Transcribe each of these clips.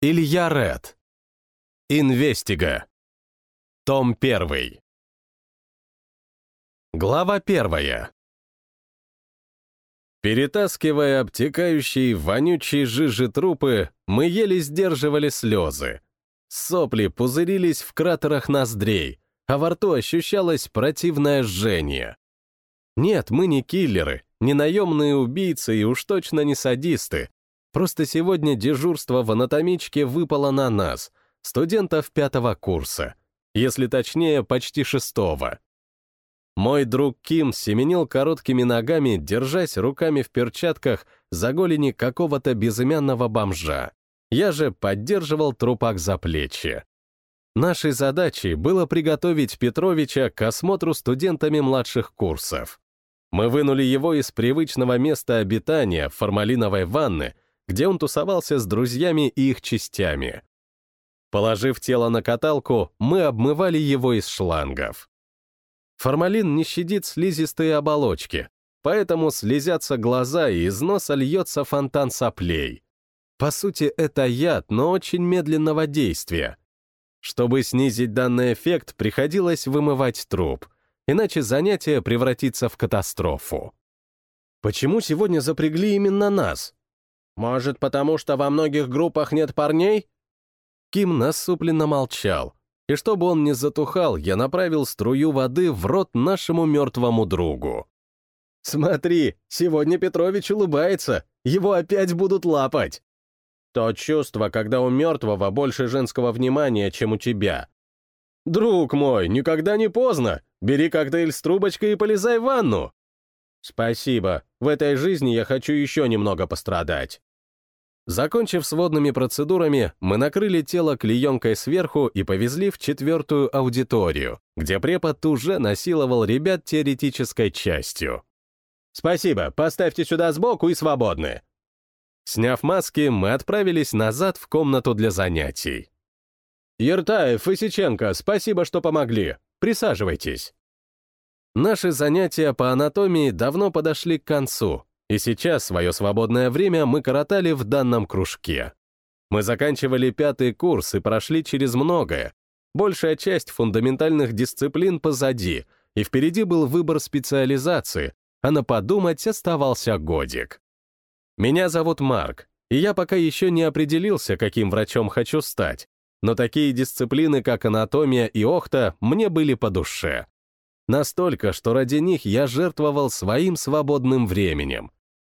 Илья Ред. Инвестига. Том 1. Глава 1. Перетаскивая обтекающие вонючие жижи трупы, мы еле сдерживали слезы. Сопли пузырились в кратерах ноздрей, а во рту ощущалось противное жжение. Нет, мы не киллеры, не наемные убийцы и уж точно не садисты. Просто сегодня дежурство в анатомичке выпало на нас, студентов пятого курса. Если точнее, почти шестого. Мой друг Ким семенил короткими ногами, держась руками в перчатках за голени какого-то безымянного бомжа. Я же поддерживал трупак за плечи. Нашей задачей было приготовить Петровича к осмотру студентами младших курсов. Мы вынули его из привычного места обитания, формалиновой ванны, где он тусовался с друзьями и их частями. Положив тело на каталку, мы обмывали его из шлангов. Формалин не щадит слизистые оболочки, поэтому слезятся глаза и из носа льется фонтан соплей. По сути, это яд, но очень медленного действия. Чтобы снизить данный эффект, приходилось вымывать труп — иначе занятие превратится в катастрофу. Почему сегодня запрягли именно нас? Может, потому что во многих группах нет парней? Ким насупленно молчал, и чтобы он не затухал, я направил струю воды в рот нашему мертвому другу. «Смотри, сегодня Петрович улыбается, его опять будут лапать!» То чувство, когда у мертвого больше женского внимания, чем у тебя. «Друг мой, никогда не поздно! Бери коктейль с трубочкой и полезай в ванну!» «Спасибо. В этой жизни я хочу еще немного пострадать». Закончив с водными процедурами, мы накрыли тело клеенкой сверху и повезли в четвертую аудиторию, где препод уже насиловал ребят теоретической частью. «Спасибо, поставьте сюда сбоку и свободны». Сняв маски, мы отправились назад в комнату для занятий. «Ертаев, Исиченко, спасибо, что помогли. Присаживайтесь». Наши занятия по анатомии давно подошли к концу, и сейчас свое свободное время мы коротали в данном кружке. Мы заканчивали пятый курс и прошли через многое. Большая часть фундаментальных дисциплин позади, и впереди был выбор специализации, а на подумать оставался годик. Меня зовут Марк, и я пока еще не определился, каким врачом хочу стать, но такие дисциплины, как анатомия и охта, мне были по душе. Настолько, что ради них я жертвовал своим свободным временем.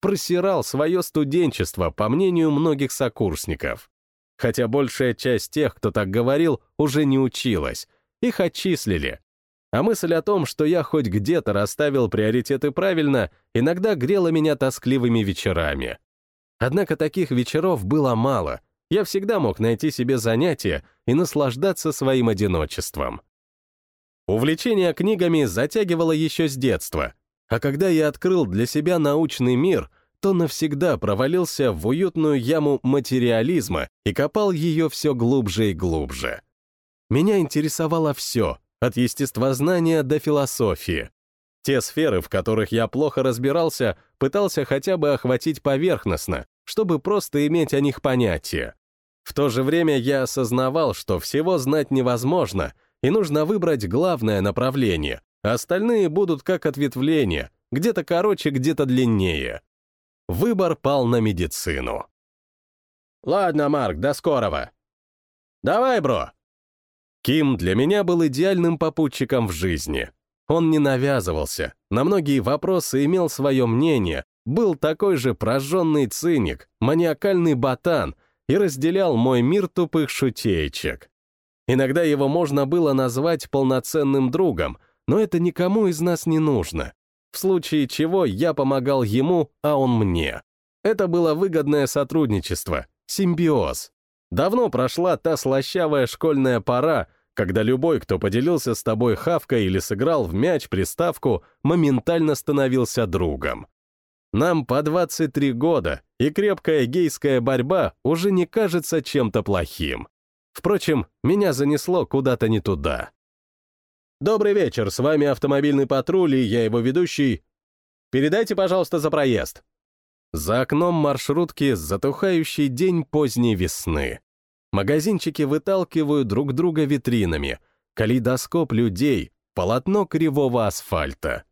Просирал свое студенчество, по мнению многих сокурсников. Хотя большая часть тех, кто так говорил, уже не училась. Их отчислили. А мысль о том, что я хоть где-то расставил приоритеты правильно, иногда грела меня тоскливыми вечерами. Однако таких вечеров было мало — я всегда мог найти себе занятие и наслаждаться своим одиночеством. Увлечение книгами затягивало еще с детства, а когда я открыл для себя научный мир, то навсегда провалился в уютную яму материализма и копал ее все глубже и глубже. Меня интересовало все, от естествознания до философии. Те сферы, в которых я плохо разбирался, пытался хотя бы охватить поверхностно, чтобы просто иметь о них понятие. В то же время я осознавал, что всего знать невозможно, и нужно выбрать главное направление, остальные будут как ответвления, где-то короче, где-то длиннее. Выбор пал на медицину. «Ладно, Марк, до скорого». «Давай, бро». Ким для меня был идеальным попутчиком в жизни. Он не навязывался, на многие вопросы имел свое мнение, был такой же прожженный циник, маниакальный ботан — и разделял мой мир тупых шутеечек. Иногда его можно было назвать полноценным другом, но это никому из нас не нужно. В случае чего я помогал ему, а он мне. Это было выгодное сотрудничество, симбиоз. Давно прошла та слащавая школьная пора, когда любой, кто поделился с тобой хавкой или сыграл в мяч приставку, моментально становился другом. Нам по 23 года, и крепкая гейская борьба уже не кажется чем-то плохим. Впрочем, меня занесло куда-то не туда. «Добрый вечер, с вами автомобильный патруль, и я его ведущий. Передайте, пожалуйста, за проезд». За окном маршрутки затухающий день поздней весны. Магазинчики выталкивают друг друга витринами, калейдоскоп людей, полотно кривого асфальта.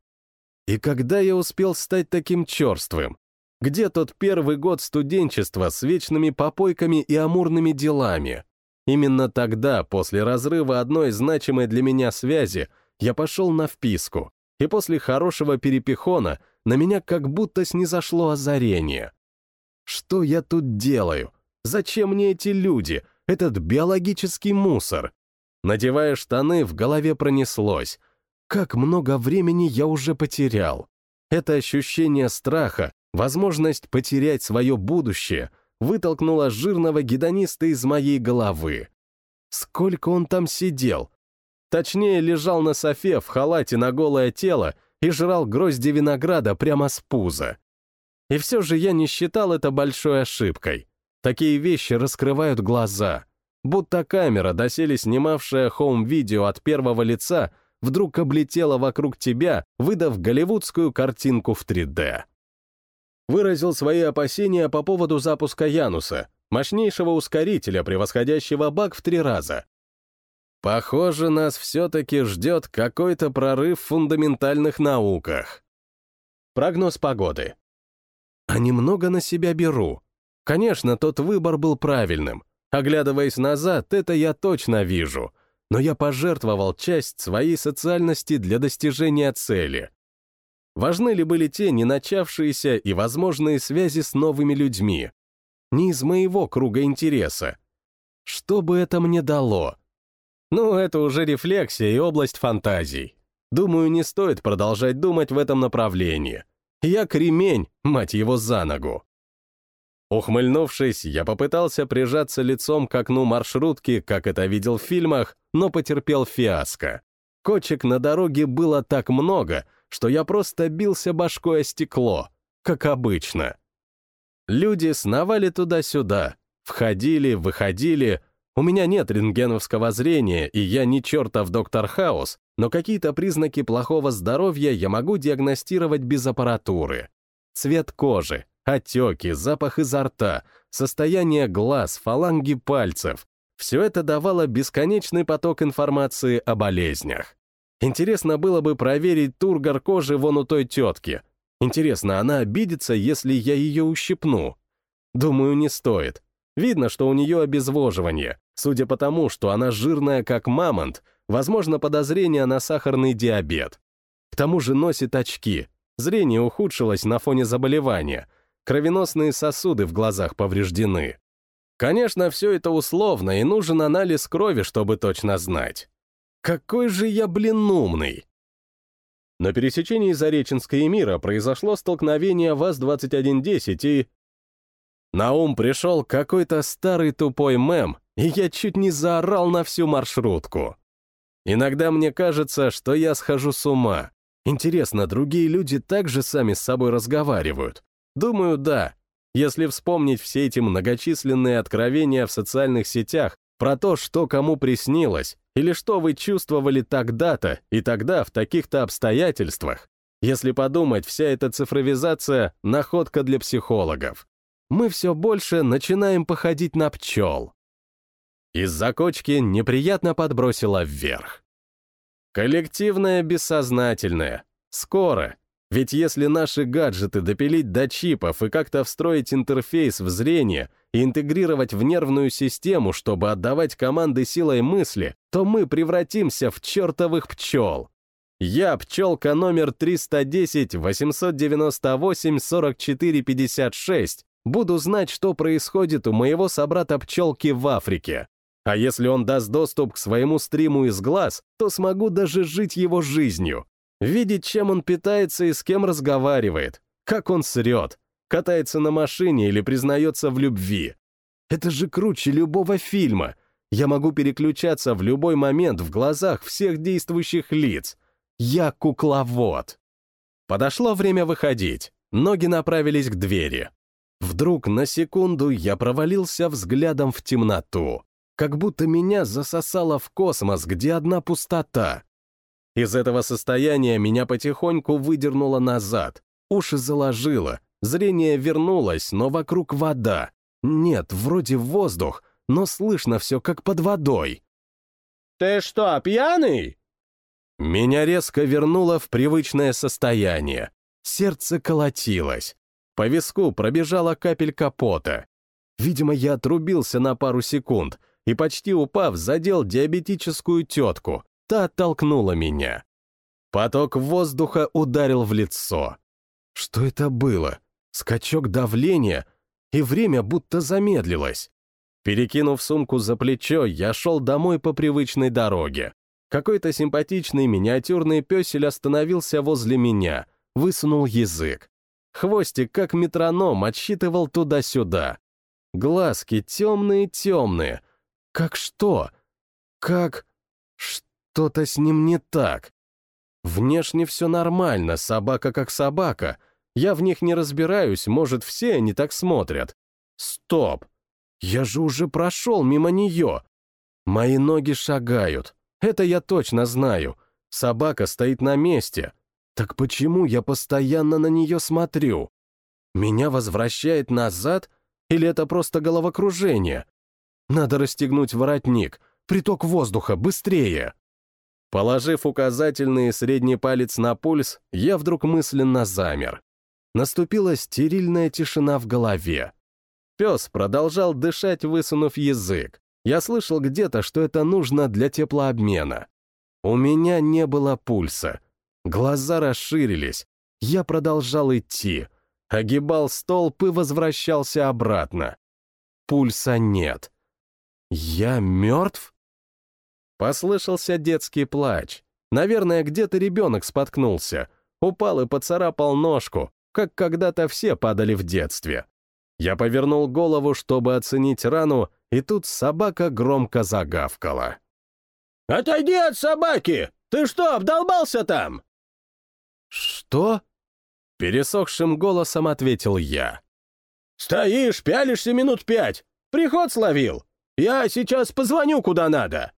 И когда я успел стать таким черствым? Где тот первый год студенчества с вечными попойками и амурными делами? Именно тогда, после разрыва одной значимой для меня связи, я пошел на вписку, и после хорошего перепихона на меня как будто снизошло озарение. Что я тут делаю? Зачем мне эти люди, этот биологический мусор? Надевая штаны, в голове пронеслось. Как много времени я уже потерял. Это ощущение страха, возможность потерять свое будущее — вытолкнуло жирного гедониста из моей головы. Сколько он там сидел? Точнее, лежал на софе в халате на голое тело и жрал грозди винограда прямо с пуза. И все же я не считал это большой ошибкой. Такие вещи раскрывают глаза. Будто камера, доселе снимавшая хоум-видео от первого лица, вдруг облетела вокруг тебя, выдав голливудскую картинку в 3D выразил свои опасения по поводу запуска Януса, мощнейшего ускорителя, превосходящего бак в три раза. Похоже, нас все-таки ждет какой-то прорыв в фундаментальных науках. Прогноз погоды. А немного на себя беру. Конечно, тот выбор был правильным. Оглядываясь назад, это я точно вижу. Но я пожертвовал часть своей социальности для достижения цели. Важны ли были те не начавшиеся и возможные связи с новыми людьми? Не из моего круга интереса. Что бы это мне дало? Ну, это уже рефлексия и область фантазий. Думаю, не стоит продолжать думать в этом направлении. Я кремень, мать его, за ногу. Ухмыльнувшись, я попытался прижаться лицом к окну маршрутки, как это видел в фильмах, но потерпел фиаско. Кочек на дороге было так много, что я просто бился башкой о стекло, как обычно. Люди сновали туда-сюда, входили, выходили. У меня нет рентгеновского зрения, и я не чертов доктор Хаус, но какие-то признаки плохого здоровья я могу диагностировать без аппаратуры. Цвет кожи, отеки, запах изо рта, состояние глаз, фаланги пальцев — все это давало бесконечный поток информации о болезнях. Интересно было бы проверить тургор кожи вон у той тетки. Интересно, она обидится, если я ее ущипну? Думаю, не стоит. Видно, что у нее обезвоживание. Судя по тому, что она жирная, как мамонт, возможно подозрение на сахарный диабет. К тому же носит очки. Зрение ухудшилось на фоне заболевания. Кровеносные сосуды в глазах повреждены. Конечно, все это условно, и нужен анализ крови, чтобы точно знать. Какой же я, блин, умный! На пересечении Зареченска и Мира произошло столкновение ВАЗ-2110 и... На ум пришел какой-то старый тупой мем, и я чуть не заорал на всю маршрутку. Иногда мне кажется, что я схожу с ума. Интересно, другие люди также сами с собой разговаривают? Думаю, да. Если вспомнить все эти многочисленные откровения в социальных сетях про то, что кому приснилось, или что вы чувствовали тогда-то и тогда в таких-то обстоятельствах? Если подумать, вся эта цифровизация — находка для психологов. Мы все больше начинаем походить на пчел. Из-за кочки неприятно подбросило вверх. Коллективное бессознательное. Скоро, ведь если наши гаджеты допилить до чипов и как-то встроить интерфейс в зрение и интегрировать в нервную систему, чтобы отдавать команды силой мысли, то мы превратимся в чертовых пчел. Я пчелка номер 310-898-44-56, буду знать, что происходит у моего собрата-пчелки в Африке. А если он даст доступ к своему стриму из глаз, то смогу даже жить его жизнью, Видеть, чем он питается и с кем разговаривает, как он срет, катается на машине или признается в любви. Это же круче любого фильма. Я могу переключаться в любой момент в глазах всех действующих лиц. Я кукловод. Подошло время выходить. Ноги направились к двери. Вдруг на секунду я провалился взглядом в темноту. Как будто меня засосало в космос, где одна пустота. Из этого состояния меня потихоньку выдернуло назад, уши заложило, зрение вернулось, но вокруг вода. Нет, вроде воздух, но слышно все как под водой. «Ты что, пьяный?» Меня резко вернуло в привычное состояние. Сердце колотилось. По виску пробежала капелька пота. Видимо, я отрубился на пару секунд и, почти упав, задел диабетическую тетку. Та оттолкнула меня. Поток воздуха ударил в лицо. Что это было? Скачок давления? И время будто замедлилось. Перекинув сумку за плечо, я шел домой по привычной дороге. Какой-то симпатичный миниатюрный песель остановился возле меня, высунул язык. Хвостик, как метроном, отсчитывал туда-сюда. Глазки темные-темные. Как что? Как... Что-то с ним не так. Внешне все нормально, собака как собака. Я в них не разбираюсь, может, все они так смотрят. Стоп! Я же уже прошел мимо нее. Мои ноги шагают. Это я точно знаю. Собака стоит на месте. Так почему я постоянно на нее смотрю? Меня возвращает назад или это просто головокружение? Надо расстегнуть воротник. Приток воздуха, быстрее. Положив указательный и средний палец на пульс, я вдруг мысленно замер. Наступила стерильная тишина в голове. Пес продолжал дышать, высунув язык. Я слышал где-то, что это нужно для теплообмена. У меня не было пульса. Глаза расширились. Я продолжал идти. Огибал столб и возвращался обратно. Пульса нет. Я мертв? Послышался детский плач. Наверное, где-то ребенок споткнулся. Упал и поцарапал ножку, как когда-то все падали в детстве. Я повернул голову, чтобы оценить рану, и тут собака громко загавкала. «Отойди от собаки! Ты что, обдолбался там?» «Что?» — пересохшим голосом ответил я. «Стоишь, пялишься минут пять. Приход словил. Я сейчас позвоню куда надо».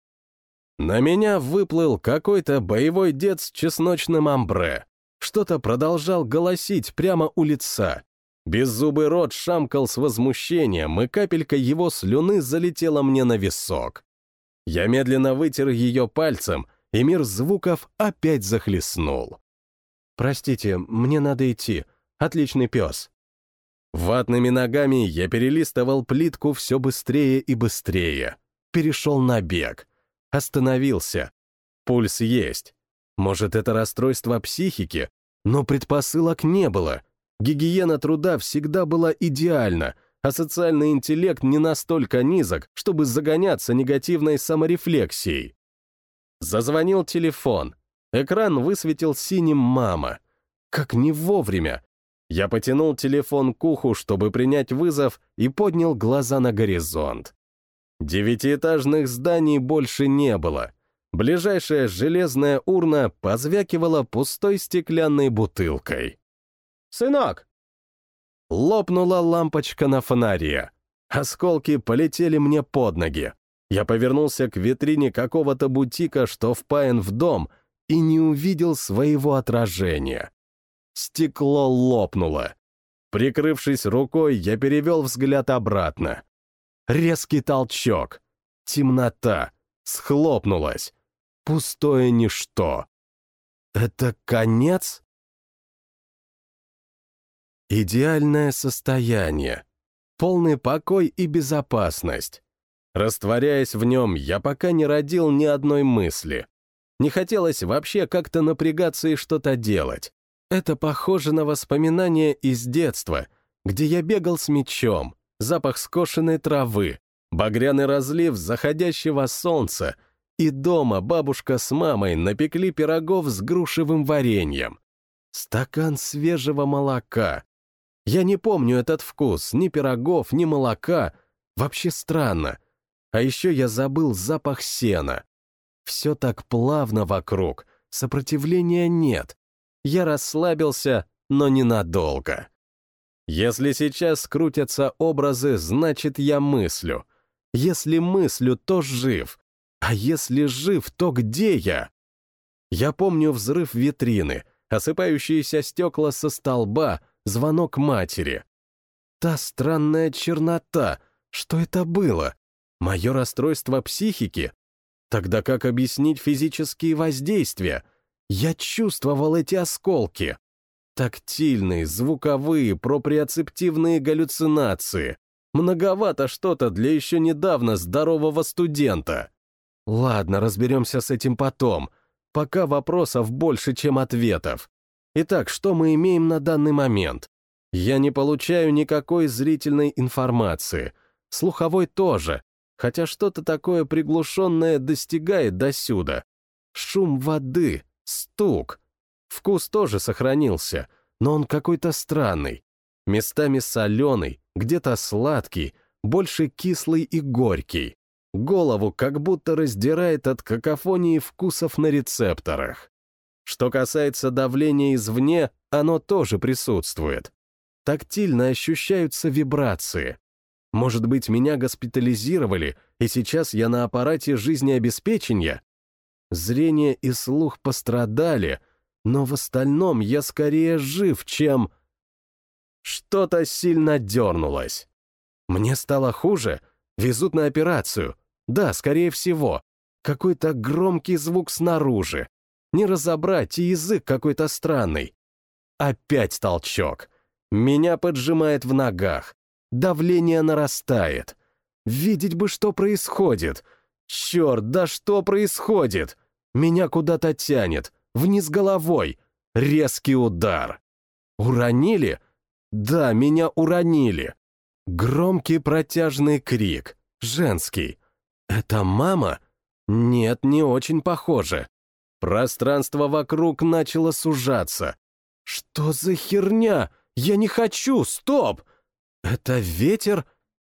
На меня выплыл какой-то боевой дед с чесночным амбре. Что-то продолжал голосить прямо у лица. Беззубый рот шамкал с возмущением, и капелька его слюны залетела мне на висок. Я медленно вытер ее пальцем, и мир звуков опять захлестнул. «Простите, мне надо идти. Отличный пес». Ватными ногами я перелистывал плитку все быстрее и быстрее. Перешел на бег. Остановился. Пульс есть. Может, это расстройство психики? Но предпосылок не было. Гигиена труда всегда была идеальна, а социальный интеллект не настолько низок, чтобы загоняться негативной саморефлексией. Зазвонил телефон. Экран высветил синим «мама». Как не вовремя. Я потянул телефон к уху, чтобы принять вызов, и поднял глаза на горизонт. Девятиэтажных зданий больше не было. Ближайшая железная урна позвякивала пустой стеклянной бутылкой. «Сынок!» Лопнула лампочка на фонаре. Осколки полетели мне под ноги. Я повернулся к витрине какого-то бутика, что впаян в дом, и не увидел своего отражения. Стекло лопнуло. Прикрывшись рукой, я перевел взгляд обратно. Резкий толчок. Темнота. Схлопнулась. Пустое ничто. Это конец? Идеальное состояние. Полный покой и безопасность. Растворяясь в нем, я пока не родил ни одной мысли. Не хотелось вообще как-то напрягаться и что-то делать. Это похоже на воспоминания из детства, где я бегал с мечом, запах скошенной травы, багряный разлив заходящего солнца, и дома бабушка с мамой напекли пирогов с грушевым вареньем. Стакан свежего молока. Я не помню этот вкус, ни пирогов, ни молока. Вообще странно. А еще я забыл запах сена. Все так плавно вокруг, сопротивления нет. Я расслабился, но ненадолго. Если сейчас скрутятся образы, значит, я мыслю. Если мыслю, то жив. А если жив, то где я? Я помню взрыв витрины, осыпающиеся стекла со столба, звонок матери. Та странная чернота, что это было? Мое расстройство психики? Тогда как объяснить физические воздействия? Я чувствовал эти осколки. Тактильные, звуковые, проприоцептивные галлюцинации. Многовато что-то для еще недавно здорового студента. Ладно, разберемся с этим потом. Пока вопросов больше, чем ответов. Итак, что мы имеем на данный момент? Я не получаю никакой зрительной информации. Слуховой тоже, хотя что-то такое приглушенное достигает досюда. Шум воды, стук. Вкус тоже сохранился, но он какой-то странный. Местами соленый, где-то сладкий, больше кислый и горький. Голову как будто раздирает от какофонии вкусов на рецепторах. Что касается давления извне, оно тоже присутствует. Тактильно ощущаются вибрации. Может быть, меня госпитализировали, и сейчас я на аппарате жизнеобеспечения? Зрение и слух пострадали, но в остальном я скорее жив, чем... Что-то сильно дернулось. Мне стало хуже? Везут на операцию. Да, скорее всего. Какой-то громкий звук снаружи. Не разобрать, и язык какой-то странный. Опять толчок. Меня поджимает в ногах. Давление нарастает. Видеть бы, что происходит. Черт, да что происходит? Меня куда-то тянет. Вниз головой. Резкий удар. Уронили? Да, меня уронили. Громкий протяжный крик. Женский. Это мама? Нет, не очень похоже. Пространство вокруг начало сужаться. Что за херня? Я не хочу, стоп! Это ветер?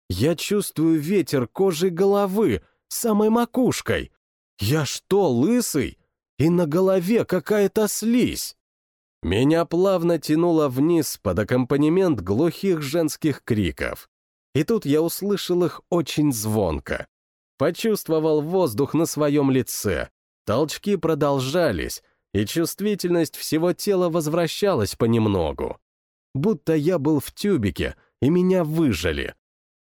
Я чувствую ветер кожей головы, самой макушкой. Я что, лысый? И на голове какая-то слизь. Меня плавно тянуло вниз под аккомпанемент глухих женских криков. И тут я услышал их очень звонко. Почувствовал воздух на своем лице. Толчки продолжались, и чувствительность всего тела возвращалась понемногу. Будто я был в тюбике, и меня выжили.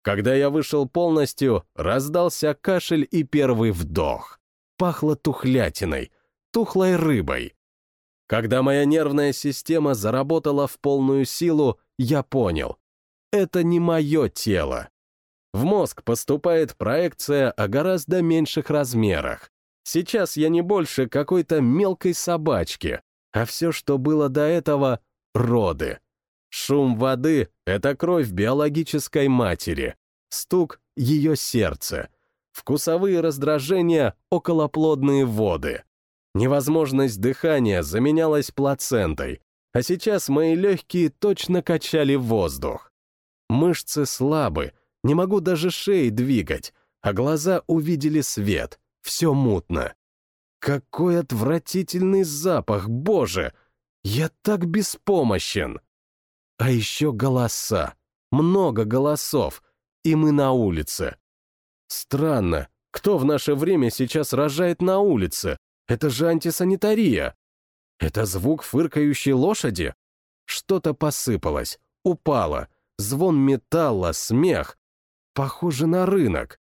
Когда я вышел полностью, раздался кашель и первый вдох. Пахло тухлятиной, тухлой рыбой. Когда моя нервная система заработала в полную силу, я понял. Это не мое тело. В мозг поступает проекция о гораздо меньших размерах. Сейчас я не больше какой-то мелкой собачки, а все, что было до этого — роды. Шум воды — это кровь биологической матери, стук — ее сердце, вкусовые раздражения — околоплодные воды. Невозможность дыхания заменялась плацентой, а сейчас мои легкие точно качали воздух. Мышцы слабы, не могу даже шеи двигать, а глаза увидели свет, все мутно. Какой отвратительный запах, боже! Я так беспомощен! А еще голоса. Много голосов. И мы на улице. Странно, кто в наше время сейчас рожает на улице? Это же антисанитария. Это звук фыркающей лошади? Что-то посыпалось, упало. Звон металла, смех. Похоже на рынок.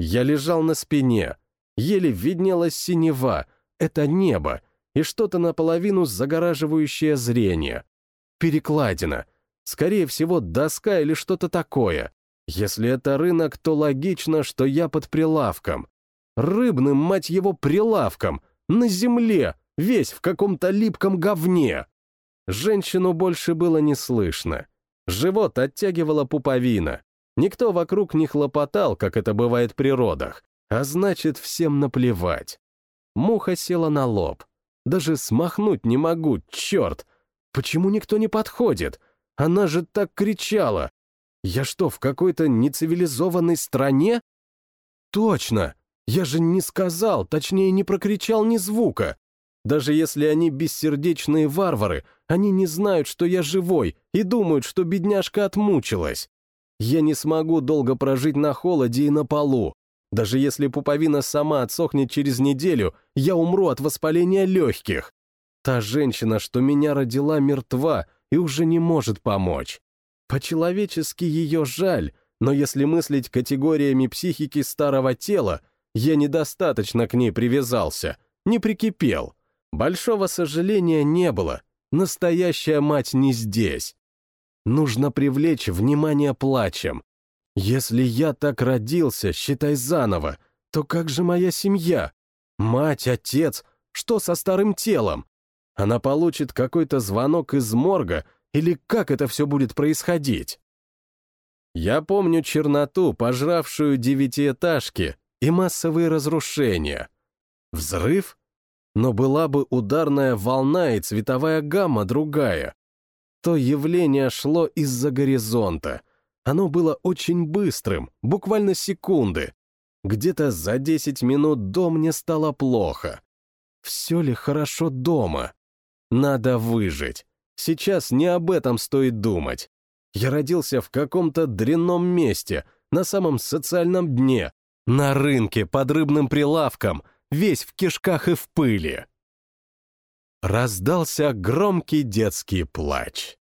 Я лежал на спине. Еле виднелась синева. Это небо. И что-то наполовину загораживающее зрение перекладина. Скорее всего, доска или что-то такое. Если это рынок, то логично, что я под прилавком. Рыбным, мать его, прилавком. На земле, весь в каком-то липком говне. Женщину больше было не слышно. Живот оттягивала пуповина. Никто вокруг не хлопотал, как это бывает при родах. А значит, всем наплевать. Муха села на лоб. Даже смахнуть не могу, черт! Почему никто не подходит? Она же так кричала. Я что, в какой-то нецивилизованной стране? Точно! Я же не сказал, точнее, не прокричал ни звука. Даже если они бессердечные варвары, они не знают, что я живой, и думают, что бедняжка отмучилась. Я не смогу долго прожить на холоде и на полу. Даже если пуповина сама отсохнет через неделю, я умру от воспаления легких. Та женщина, что меня родила, мертва и уже не может помочь. По-человечески ее жаль, но если мыслить категориями психики старого тела, я недостаточно к ней привязался, не прикипел. Большого сожаления не было, настоящая мать не здесь. Нужно привлечь внимание плачем. Если я так родился, считай заново, то как же моя семья? Мать, отец, что со старым телом? Она получит какой-то звонок из морга, или как это все будет происходить? Я помню черноту, пожравшую девятиэтажки, и массовые разрушения. Взрыв? Но была бы ударная волна и цветовая гамма другая. То явление шло из-за горизонта. Оно было очень быстрым, буквально секунды. Где-то за 10 минут до мне стало плохо. Все ли хорошо дома? Надо выжить. Сейчас не об этом стоит думать. Я родился в каком-то дрянном месте, на самом социальном дне, на рынке под рыбным прилавком, весь в кишках и в пыли. Раздался громкий детский плач.